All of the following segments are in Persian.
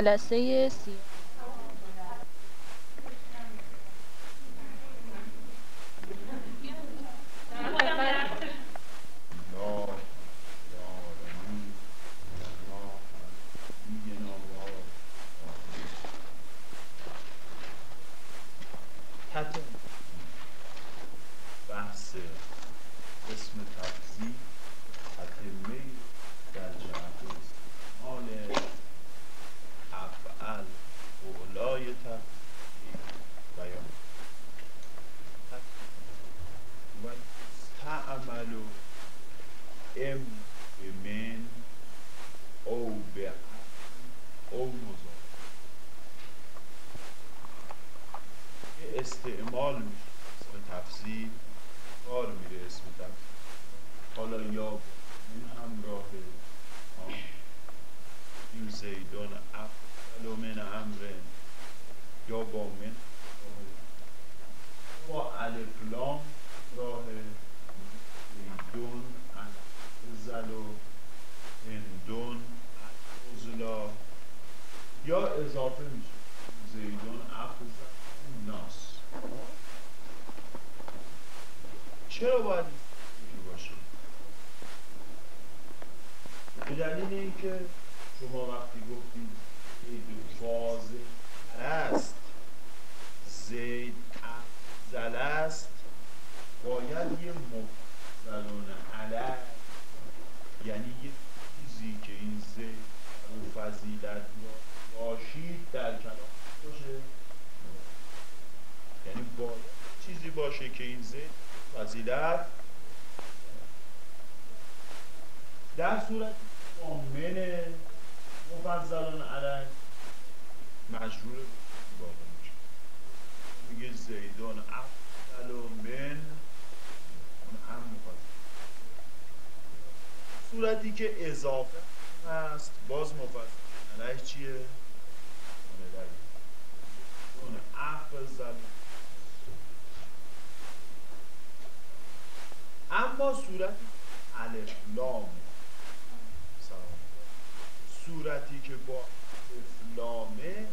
a las 6 در صورت کامل مفضلون علیه مجرور واقع میشه میگه زیدان افضل من اون هم مفضل صورتی که اضافه هست باز مفضل علیه چیه؟ اون افضل اما صورت الف لام. صورتی که با الف لامه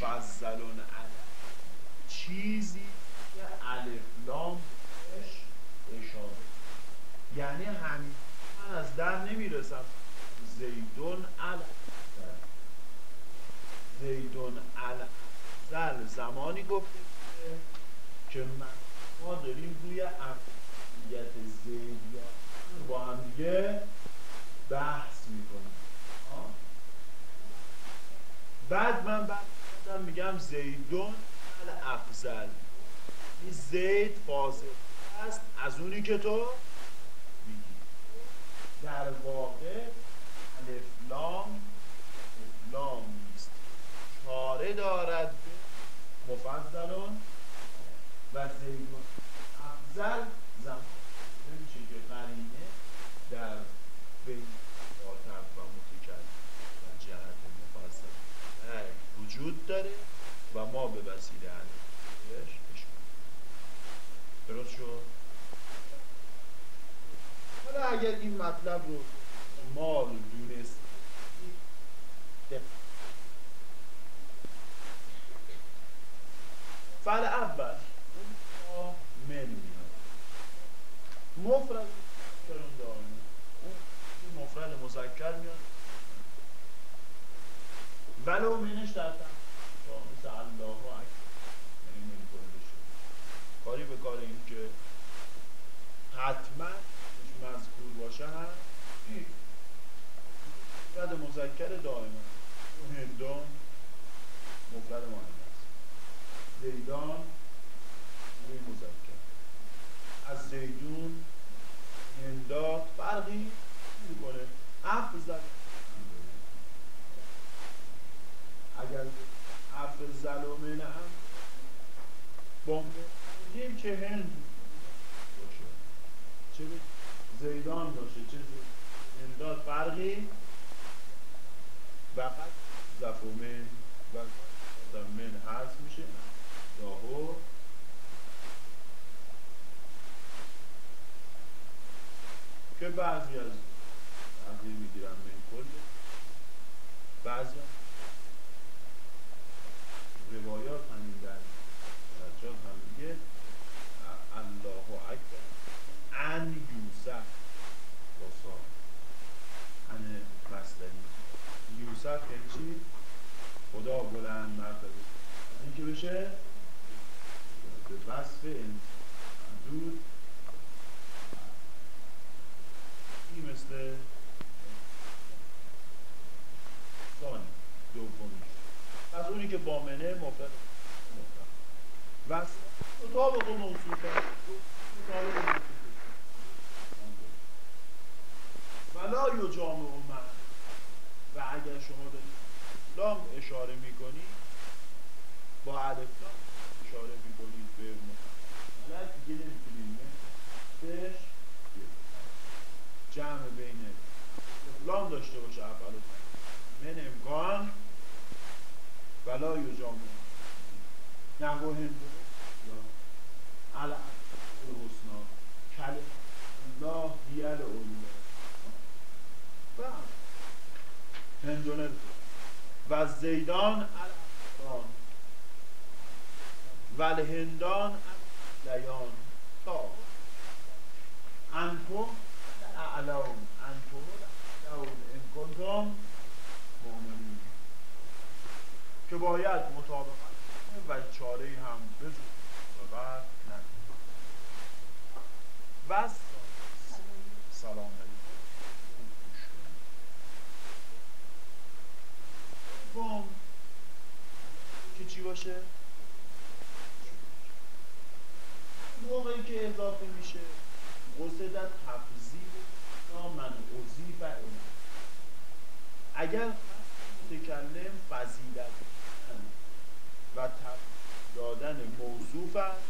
فضلون علی. چیزی که الف لام بهش اشاره یعنی همین. من از در نمی‌رسم. زیدون ال زیدون ال زل زمانی گفته که من ما داریم روی افضلیت زید یا با هم دیگه بحث می‌کنیم. بعد من بعد میگم زیدون الافضل این زید فاضل است از اونی که تو میگی. در واقع الفلام الفلام نیست. چاره دارد مفضلون و زیدون. افضل زمان میشه که قرینه در بین مخاطب و متکلم و جهت مفصل در وجود داره و ما به وسیله اشاره درست شد؟ حالا اگر این مطلب رو ما رو دونست. فعل اول من میاد. مفرد کرون اون مفرد مذکر میاد. ولو منش در مثل الله اکبر یعنی من کلش کاری به کار این که حتما مذکور باشه هم مفرد مذکر دائما. اون هندون مفرد مؤنث زیدان روی مذکر. از زیدون هندات فرقی می‌کنه افضل اگر افضل و من هم با میگیم که هند باشه. چه زیدان باشه. چه هندات فرقی؟ فقط زفومن و من حذف میشه. داهو که بعضی از تغییر می‌گیرن. من کل بعضی روایات همین در جان هم میگه الله و اکبر. ان یوسف با ان مصدری یوسف یعنی چی؟ خدا بلند مرتبه این که بشه؟ به وصف این دود این مثل دانی دوبانی پس اونی که با منه مفرد وصف مطابق موصوفه ولا یجامع من. و اگر شما به لام اشاره می‌کنید با الف اشاره می‌کنید به مفرد دیگه نمی‌تونید بهش جمع بین لام داشته باشه افعال من امکان ولا یجامع نحو هندو. یا علا الحسنا کل الله دیل اولیا هندونه و زیدان الان و الهندان لیان تا انتم اعلام. انتم اعلام. ان کنتم که باید مطابقت و چاره هم بزرگ مطابقت نکنید بس سلام علیکم کن که چی باشه موقعی که اضافه میشه قصدت تفضیل یا من اضیف اگر متکلم فضیلت و دادن موصوف است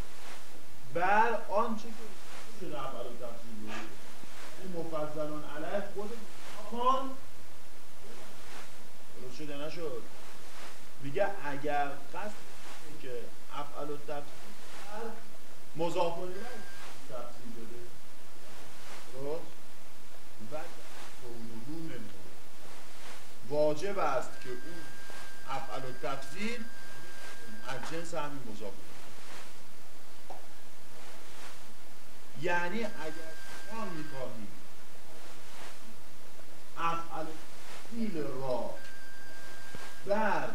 بر آنچه که شده اول تفضیل این مفضلان علیه خود خان درست شده نشد میگه اگر قصد که افعال و تفسیر مضاف الیه تفسیر بده درست و کونه منه واجب است که اون افعال و تفسیر از جنس همین مضاف یعنی اگر ما می‌خواهیم افعال تفسیر را بر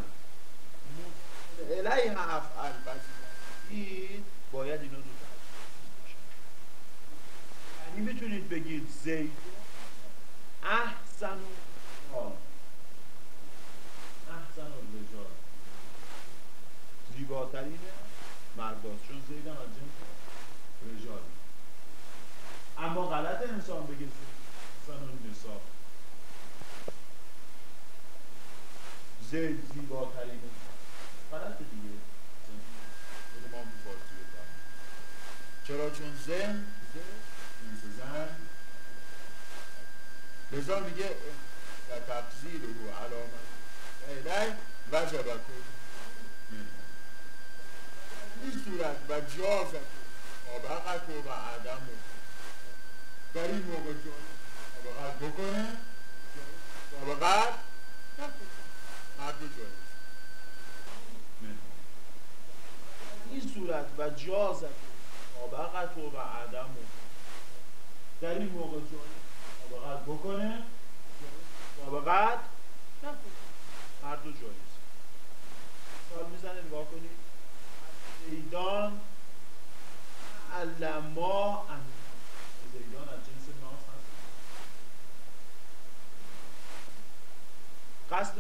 الیه افعل بزید باید اینا دو یعنی می‌تونید بگید زید احسن حال احسن الرجال زیباترین مرداست چون زید هم از جنس رجال. اما غلط انسان بگه احسن النساء زید زیباترین غلط دیگه. بفهمیم چرا؟ چون زن زن زن لذا میگه در تفضیل رو علامت الی وجب کن این صورت و جازت مابقت و عدم در این موقع جان مابقت بکنه. هر دو جایز این صورت و جازت مابقت و عدم در این موقع جایز مابقت بکنه. نکنه هر دو جایز. سال می‌زنه نگاه کنید زیدان علما ان زیدان از جنس ناس هست. قصد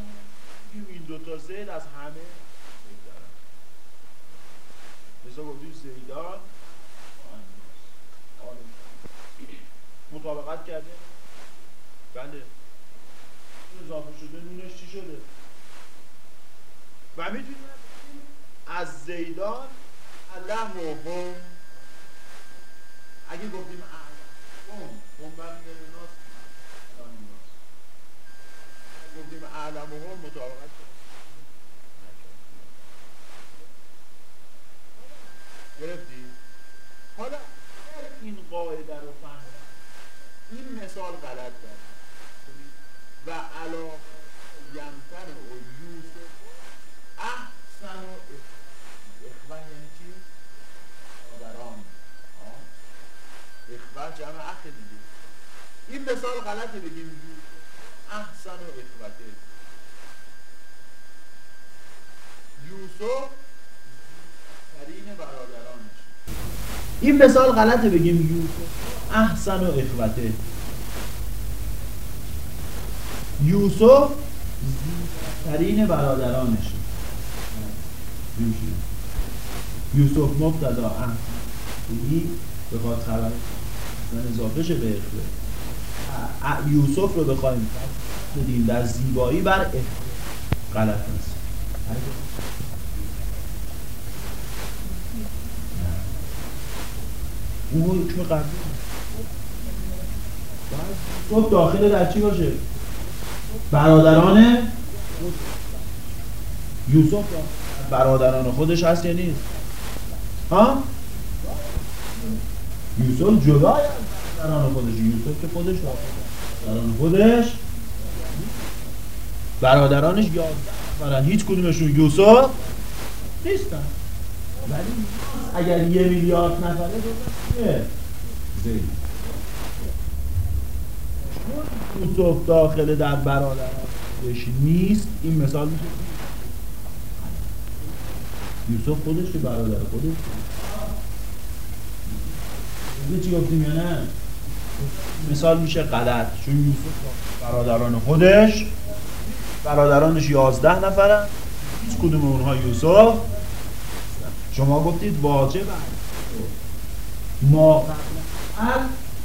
این دوتا زید از همه بگذرن لذا گفتیم زیدان مطابقت کرده؟ بله. اضافه شده نونش چی شده؟ و می‌تونیم از زیدان علم و هم اگه گفتیم علم هم به ناس گفتیم علم و هم مطابقت گرفتی؟ حالا این قاعده رو فهم این مثال غلط کرد و علا یمتن و یوسف احسن و اخوه یعنی چی؟ آدران اخوه جمع اخ دیگه. این مثال غلطه بگیم احسن و اخوته یوسف ترین برادرانش این مثال غلطه بگیم. یوسف احسن و اخوته یوسف ترین برادرانش یوسف مبتدا احسن. بخواد خبر اضافه شه به یوسف رو بخوایم بدیم در زیبایی بر غلط نیست اون حکم قبلی خب داخل در چی باشه؟ برادران یوسف. برادران خودش هست یا نیست؟ ها؟ یوسف جدای برادران خودش. یوسف که خودش برادران خودش. برادرانش یاد هیچ کدومشون یوسف نیستن. ولی اگر یه میلیارد نفره چیه؟ زید. یوسف داخل در برادرانش نیست. این مثال میشه یوسف خودش که برادر خودش چی گفتیم یا نه؟ مثال میشه غلط چون یوسف برادران خودش برادرانش یازده نفرن. هیچ کدوم اونها یوسف شما گفتید واجب ما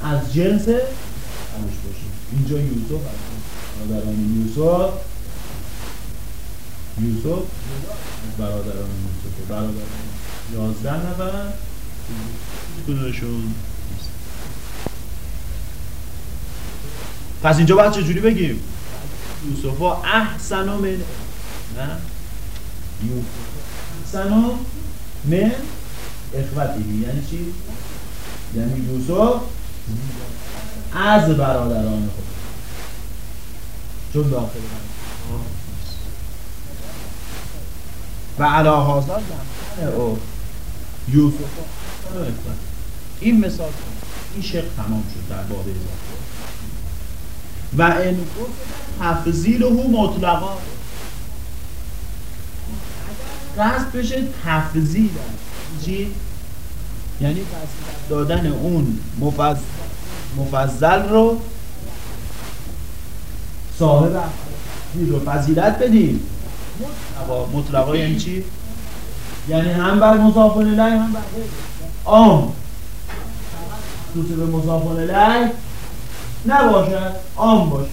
از جنس باشید اینجا یوسف برادران یوسف. یوسف برادران یوسف. برادران یازده نفرن. کدومشون پس اینجا باید چجوری بگیم؟ یوسف احسن من نه؟ احسن من اخوتی یعنی چی؟ یعنی یوسف از برادران خود. چون داخل و علا حاضر او. یوسف این مثال این شق تمام شد در باب اضافه و ان تفضیل او مطلقا. قصد بشه تفضیل. چی؟ یعنی دادن اون مفضل, مفضل رو صاحب رو فضیلت بدیم. مطلقا. مطلقا یعنی چی؟ یعنی هم بر الیه هم بر عام خصوص به الیه؟ نباشد عام باشه.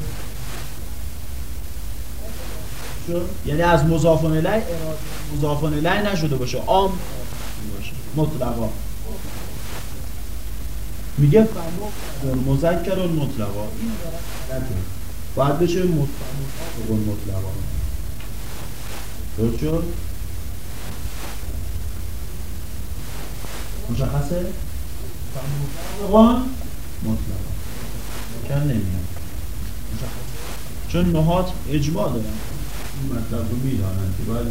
یعنی از مضاف الیه مضاف الیه نشده باشه عام باشه. مطلقا. میگه مذکر المطلقا. این باید بشه مطلقا. درست شد؟ مشخصه؟ فمطلقا مطلقا. کم نمیاد چون نهات اجماع دارن. این مطلب رو می‌دانن که باید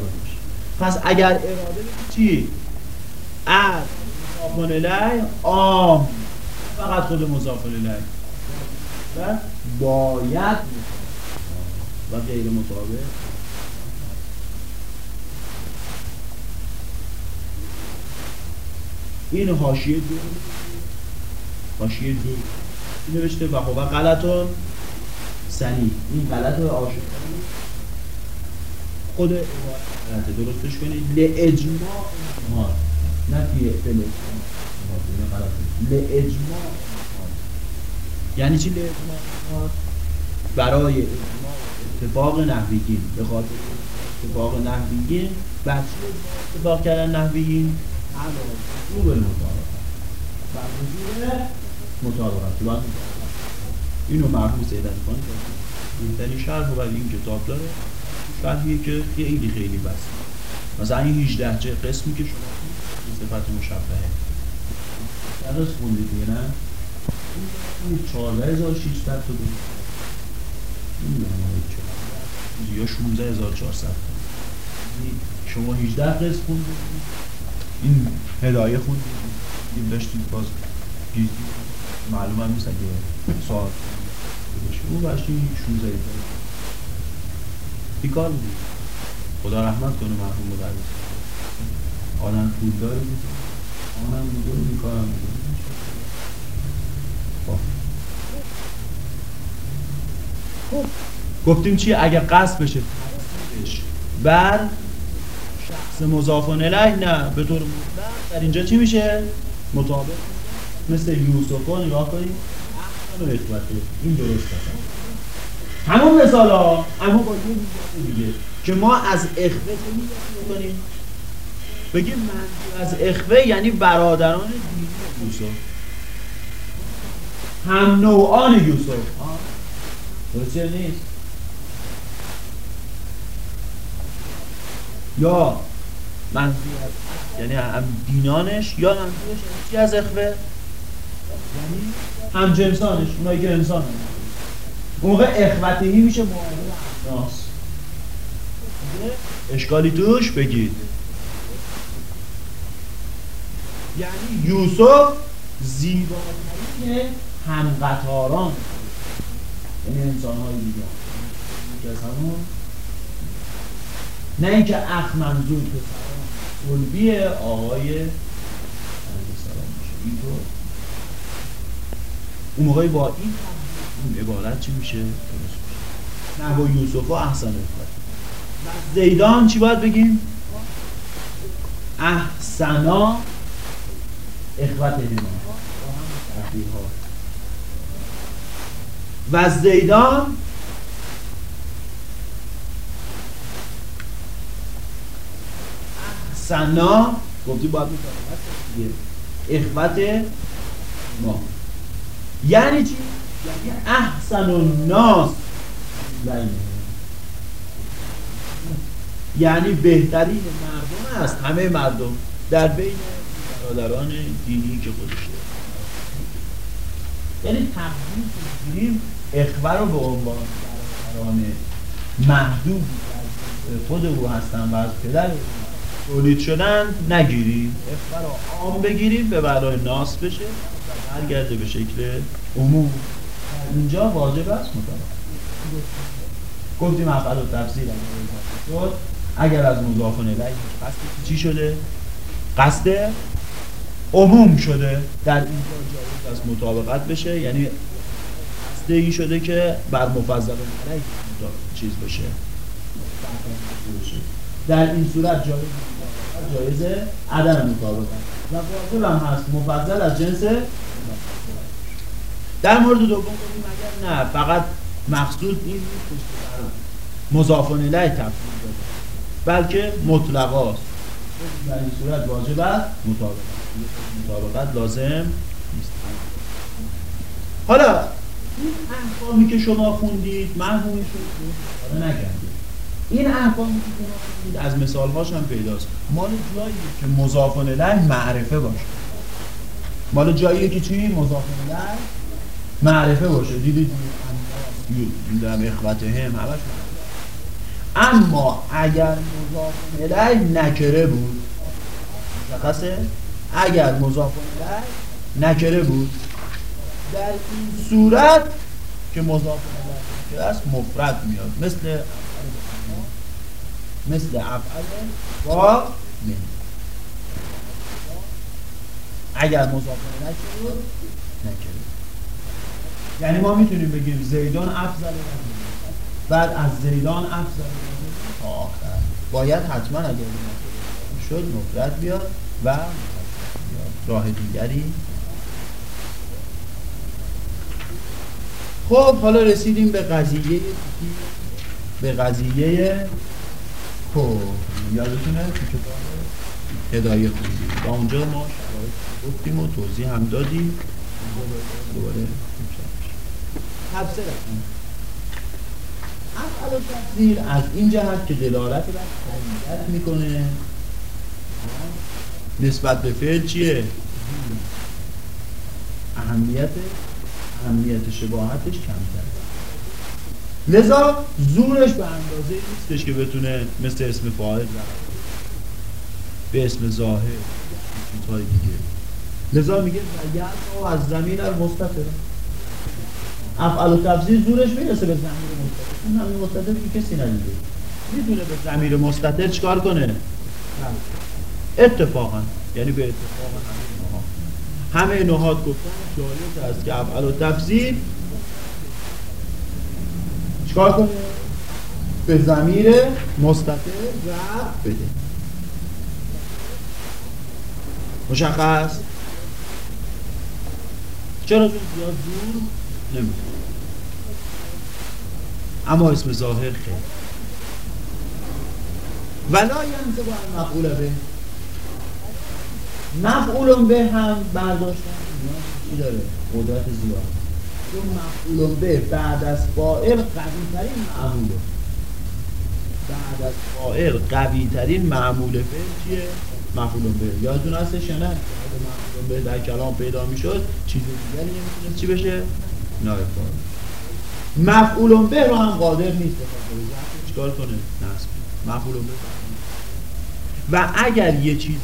باشه پس اگر اراده چی؟ از مضافون الی آم فقط خود مضافون الی و باید و غیر مطابق. این حاشیه دو. حاشیه دو. نوشته و خب غلطون. سنی. این غلط آشکاری خود غلطه درستش کنید. لاجماع ما نه فی فعل لاجماع یعنی چی لاجماع برای اجماع اتفاق نحویگین. به خاطر اتفاق نحویگین. بچه اتفاق کردن نحویگین؟ علاوه به مطابقت بر مطابقت اینو مرحوم علی بهترین شرح و این کتاب داره. شرحیه که خیلی خیلی بس. مثلا این 18 چه قسمی که شما این صفت مشبهه. درست خوندید دیگه نه؟ این 14600 تا بود. یا 16400 شما 18 قسم خوندید. این هدایه خوندید. این داشتید باز معلوم هم نیست اگه ساعت اون بچه 16 بیکار بود. خدا رحمت کنه مرحوم مدرس. آدم پولداری بود. آنم بوده این کارم بوده خب. خب. گفتیم چی؟ اگه قصد بشه. بر شخص مضافان الیه نه. به طور مطلق. در اینجا چی میشه؟ مطابق. مثل یوسف ها نگاه کنیم احسن و اخوته این درست هست همون مثال ها اما با دیگه. که ما از اخوه کنیم بگیم منظور از اخوه یعنی برادران دینی یوسف. هم نوعان یوسف. درست نیست؟ یا منظور یعنی هم دینانش یا منظورش چی از اخوه؟ یعنی هم جنسانش اونایی که انسان هم. موقع اخوتهی میشه معامل ناس اشکالی توش بگید. یعنی یوسف زیباترین همقطاران. یعنی انسان های دیگه نه اینکه اخ منظور که قلبی آقای سلام میشه. اینطور. موقعی با این عبارت چی میشه؟ نه با یوسف و احسن و زیدان چی باید بگیم؟ احسنا اخوت ایمان. و زیدان احسنا گفتی باید می‌کنه اخوت ما. یعنی چی؟ یعنی احسن الناس. یعنی بهترین مردم است. همه مردم در بین برادران دینی که خودش یعنی تقدیم می‌گیریم اخبر رو به عنوان برادران محدود. خود او هستن و از پدر تولید شدن نگیریم. اخبر رو عام بگیریم به برای ناس بشه. و برگرده به شکل عموم. اینجا واجب است مطابق گفتیم اول و تفسیر شد اگر از مضافن الیه قصد چی شده؟ قصد عموم شده در اینجا جایز از مطابقت بشه. یعنی قصد این شده که بر مفضل علیه چیز بشه. در این صورت جایز جایز عدم مطابقت. واجب هم هست. مفضل از جنس در مورد دوم گفتیم اگر نه فقط مقصود این مضافن الیه تفصیل بده بلکه مطلقاست. در این صورت واجب است. مطابقت مطابقت لازم نیست. حالا این احکامی که شما خوندید مرحومشون رو نکردید این که خوندید از مثال هاش هم پیداست. مال جایی که مضافن الیه معرفه باشه. مال جایی که چی؟ مضافن الیه معرفه باشه. دیدید؟ دیدم اخوته هم همش اما اگر مضافن الیه نکره بود مشخصه؟ اگر مضافن الیه نکره بود در این صورت که مضافن الیه است مفرد میاد. مثل مثل افعل با من اگر مضافن الیه نکره یعنی ما می‌تونیم بگیم زیدان افضل بعد از زیدان افضل تا آخر. باید حتما اگر شد مفرد بیاد و راه دیگری. خب حالا رسیدیم به قضیه به قضیه کو یادتونه تو کتاب هدایه خوندیم و اونجا ما گفتیم و توضیح هم دادیم. دوباره تفسیر افعال تفسیر از این جهت که دلالت بر می‌کنه نسبت به فعل چیه؟ اهمیت اهمیت شباهتش کمتر لذا زورش به اندازه نیستش که بتونه مثل اسم فاعل به اسم ظاهر چیزهای دیگه. لذا میگه و از زمین المستطره افعال و تفسیر زورش می‌رسه به زمین مستطر اون همین مستطر که کسی ندیده. می‌تونه به زمیر مستطر چیکار کنه؟ اتفاقا یعنی به اتفاق همه همه نهاد گفتن جالب است که افعال و تفسیر چیکار کنه به زمیر مستطر رفت بده مشخص؟ چرا زیاد دور نمیده اما اسم ظاهر خیلی ولا ینزه با مفعول به. مفعول به هم برداشتن. چی داره؟ قدرت زیاد. چون مفعول به بعد از فائل قوی ترین معموله بعد از فائل قوی ترین معمول فعل چیه؟ مفعول به. یادتون هستش یا نه؟ مفعول به در کلام پیدا می‌شد چیز دیگری نمی‌تونست چی بشه؟ نایب مفعول به رو هم قادر نیست. چیکار کنه؟ نصب. مفعول به. و اگر یه چیزی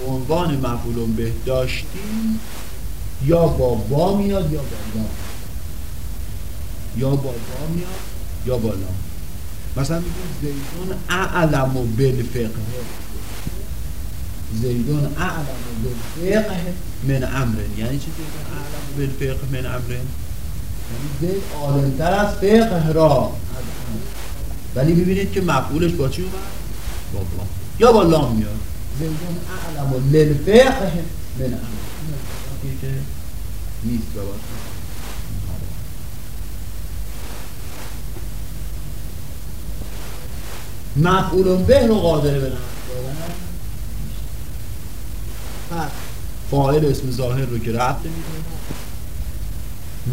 به عنوان مفعول به داشتیم یا با با میاد یا با لام یا با با میاد یا با لام مثلا میگیم زیدون اعلم و بالفقه. زیدون اعلم و بالفقه من امرن یعنی چی زیدون اعلم و بالفقه من امرن یعنی زید عالمتر از فقه را. ولی ببینید که مفعولش با چی اومد؟ با با. یا با لام میاد. زیدون اعلم و للفقه من امرن که نیست بباشد مفعول به رو قادره به پس فاعل اسم ظاهر رو که رفته میده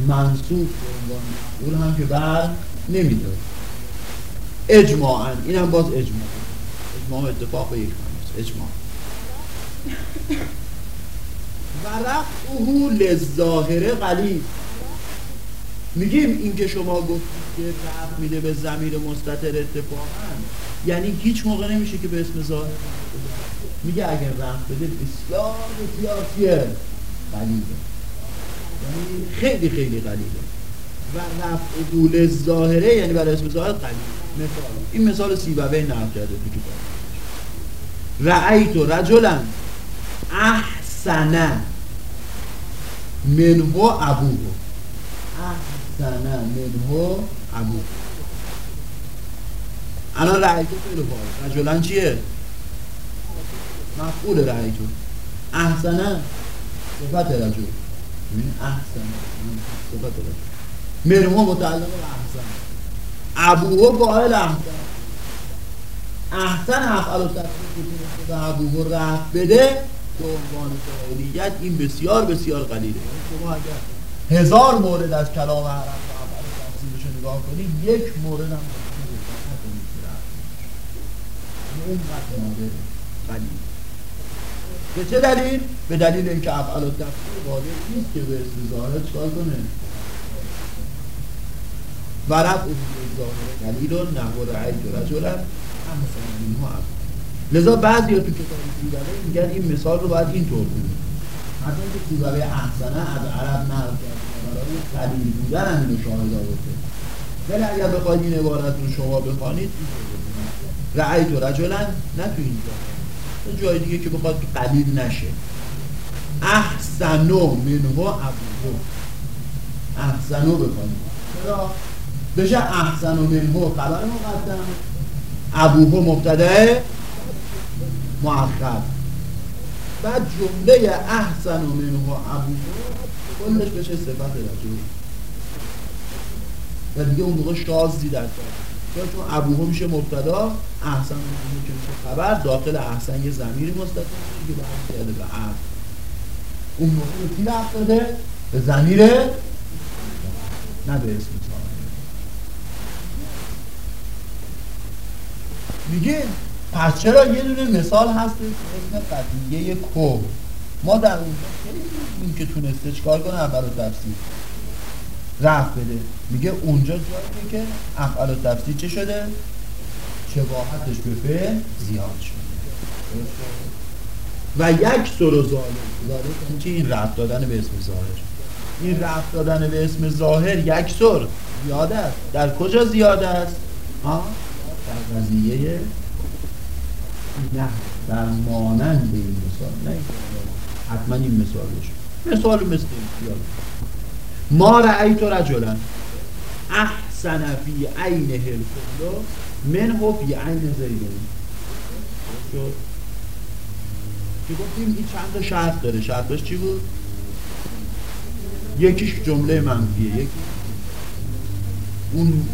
منصوب به عنوان مفعول هم که بر نمی‌داد. اجماعا این هم باز اجماع. اجماع اتفاق به یک اجماع. و رفعه للظاهره قلیل. میگیم این که شما گفتید که رفع میده به زمیر مستتر اتفاقا یعنی هیچ موقع نمیشه که به اسم ظاهر میگه اگر رفع بده بسیار بسیار چیه قلیله یعنی خیلی خیلی قلیله و رفع قول ظاهره یعنی برای اسم ظاهر قلیل. مثال. این مثال سیبوه نقل کرده تو کتاب. رأیت رجلا احسن منه ابوه احسن منه ابوه الان رأیتو فعل فاعل رجلا چیه؟ مفعول رأیتو احسن صفت رجل. ببین صفت رجل. منه متعلق به احسن. ابوه فاعل احسن. احسن افعال و تفسیر که ابوه رفت بده. به عنوان فاعلیت این بسیار بسیار قلیله. شما اگر هزار مورد از کلام و افعال تفسیرش نگاه کنید یک مورد هم اون به چه دلیل؟ به دلیل اینکه افعال تفسیر قادر نیست که به اسم ظاهر چکار کنه. و رفع ظاهر قلیل و نحو رعید و رجل احسن منها ابو لذا بعضی تو کتاب سیبوی میگن این مثال رو باید اینطور کنید حتی اینکه سیبوی احسنه از عرب نقل کرده برای قلیل بودن هم شاهد آورده. ولی اگر بخواید این عبارت رو شما بخوانید رعیت و رجلا نه تو اینجا جای دیگه که بخواد قلیل نشه. احسنو منو ابوه احسنو بخوانید. چرا؟ بشه احسنو منو. خبر مقدم. ابوه مبتده مؤخر بعد جمله احسن و منه ابو کلش بشه صفت رجل و دیگه اون موقع شازی در کار چون ابوه میشه مبتدا احسن منه که میشه خبر داخل احسن یه زمیر مستقیم که برمیگرده به عبد اون موقع به کی رفت داده؟ به زمیر نه به اسم میگه پس چرا یه دونه مثال هست اسم قضیه کو ما در اونجا خیلی که تونسته چکار کنه اول تفسیر رفت بده. میگه اونجا جاییه که افعال تفسیر چه شده؟ شباهتش به فعل زیاد شده. و یک سر و ظالم ظالم چی؟ این رفت دادن به اسم ظاهر. این رفت دادن به اسم ظاهر یک سر. زیاده است. در کجا زیاده است؟ ها؟ در قضیه نه در مانند این مثال. نه حتما این مثال بشه مثال مثل این ما رأیت رجلا احسن فی عینه الکل من فی عین زیدون که گفتیم این چند تا شرط داره. شرطش چی بود؟ یکیش جمله منفیه. یکی اون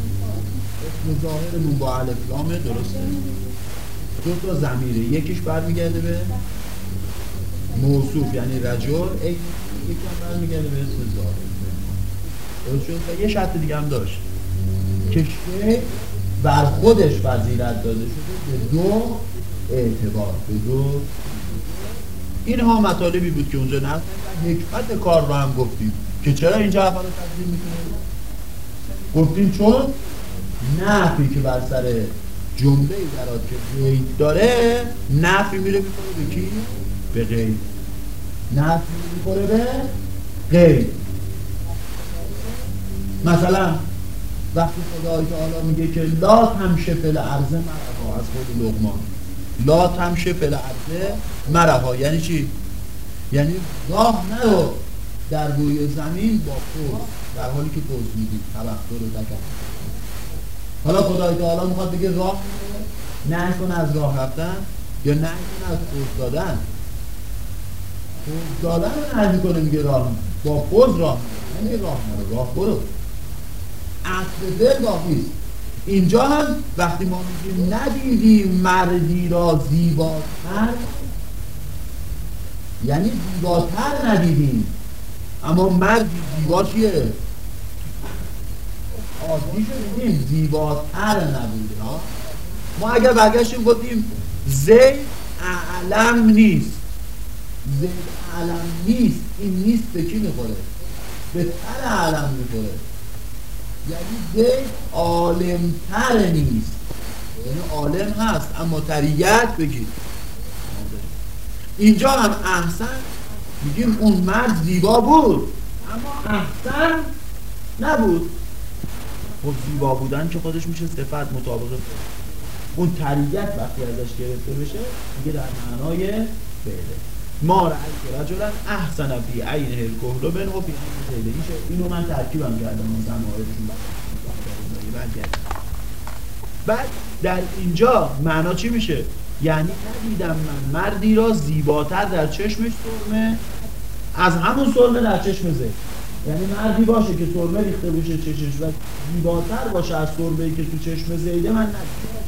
اسم ظاهرمون با علف لامه دو تا زمیره یکیش برمیگرده به موصوف یعنی رجل. یکی هم برمیگرده به اسم ظاهر و یه شرط دیگه هم داشت که بر خودش فضیلت داده شده به دو اعتبار به دو. اینها مطالبی بود که اونجا نه حکمت کار رو هم گفتیم. که چرا اینجا اول تقدیم می‌کنیم؟ گفتیم چون نفی که بر سر جمله درات که غیب داره نفی میره می‌کنه به کی؟ به غیب. نفی می‌کنه به غیب. مثلا وقتی خدای تعالی میگه که لا تمشه فل عرضه مرها از خود لغمان لا تمشه فل عرضه مرها یعنی چی؟ یعنی راه نرو در روی زمین با پوز. در حالی که پوز می‌دید توقع رو دکن. حالا خدای تعالی می‌خواد بگه راه نه کن از راه رفتن یا نه کن از پوز دادن. پوز دادن رو نه کنه میگه راه با پوز راه نمیگه راه نرو راه برو. اصل دل باقیست اینجا هم وقتی ما میگیم ندیدیم مردی را زیباتر یعنی زیباتر ندیدیم. اما مرد زیبا چیه؟ عادی شدیم. زیباتر نبوده ها. ما اگر برگشتیم گفتیم زید اعلم نیست. زید اعلم نیست. این نیست به کی می‌خوره؟ به تر اعلم می‌خوره. یعنی زید عالمتر نیست. یعنی عالم هست اما تریت بگید اینجا هم احسن میگیم اون مرد زیبا بود. اما احسن نبود. خب زیبا بودن که خودش میشه صفت مطابق اون تریت وقتی ازش گرفته بشه میگه در معنای فعله. ما رأی رجلا احسن فی عین الکهل بن و فی عین اینو من ترکیبم کردم اون زمایرشون بعد در اینجا معنا چی میشه؟ یعنی ندیدم من مردی را زیباتر در چشمش سرمه از همون سرمه در چشم زید. یعنی مردی باشه که سرمه ریخته باشه چشمش و زیباتر باشه از سرمه که تو چشم زیده من ندیدم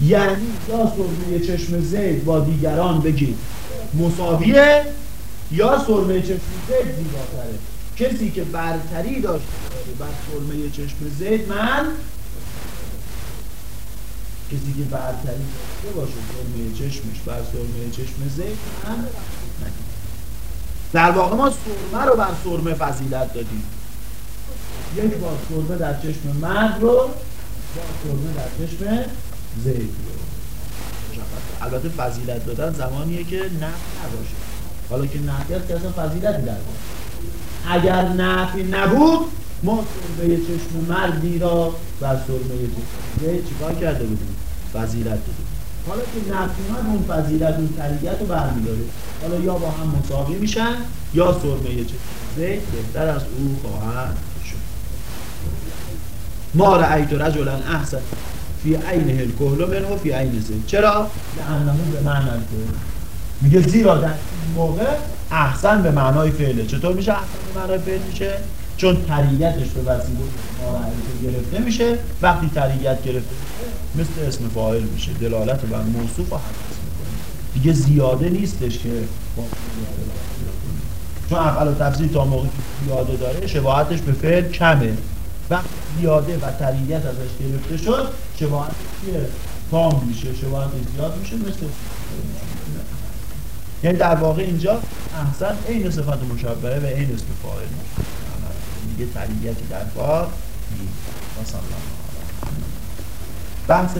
یعنی یا سرمه چشم زید با دیگران بگید مساویه یا سرمه چشم زید زیباتره. کسی که برتری داشته بر سرمه چشم زید من کسی که برتری داشته باشه سرمه چشمش بر سرمه چشم زید من در واقع ما سرمه رو بر سرمه فضیلت دادیم. یک بار سرمه در چشم مرد رو با سرمه در چشم زید البته فضیلت دادن زمانیه که نفع نباشه. حالا که نفی هست که اصلا فضیلتی در اگر نفی نبود ما سرمه چشم مردی را بر سرمه زید چیکار کرده بودیم؟ فضیلت دادیم. حالا که نفی اون فضیلت اون تریت رو برمیداره. حالا یا با هم مساوی میشن یا سرمه زید بهتر از او خواهد شد. ما رأیت رجلا احسن فی عینه الکهل منه فی عین زید چرا؟ لعنه به معنی میگه زیرا در این موقع احسن به معنای فعله. چطور میشه احسن به معنای فعل میشه؟ چون تریتش به وسیله ما گرفته میشه. وقتی تریت گرفته میشه مثل اسم فاعل میشه. دلالت بر موصوف و حدث می‌کنه دیگه زیاده نیستش که چون افعال و تفسیر تا موقعی که زیاده داره شباهتش به فعل کمه. وقتی زیاده و تریت ازش گرفته شد شباهت چیه؟ تام میشه. شباهت زیاد میشه مثل یعنی در واقع اینجا احسن عین صفت مشبهه و عین اسم فاعل میگه تریتی در کار نیست. بحث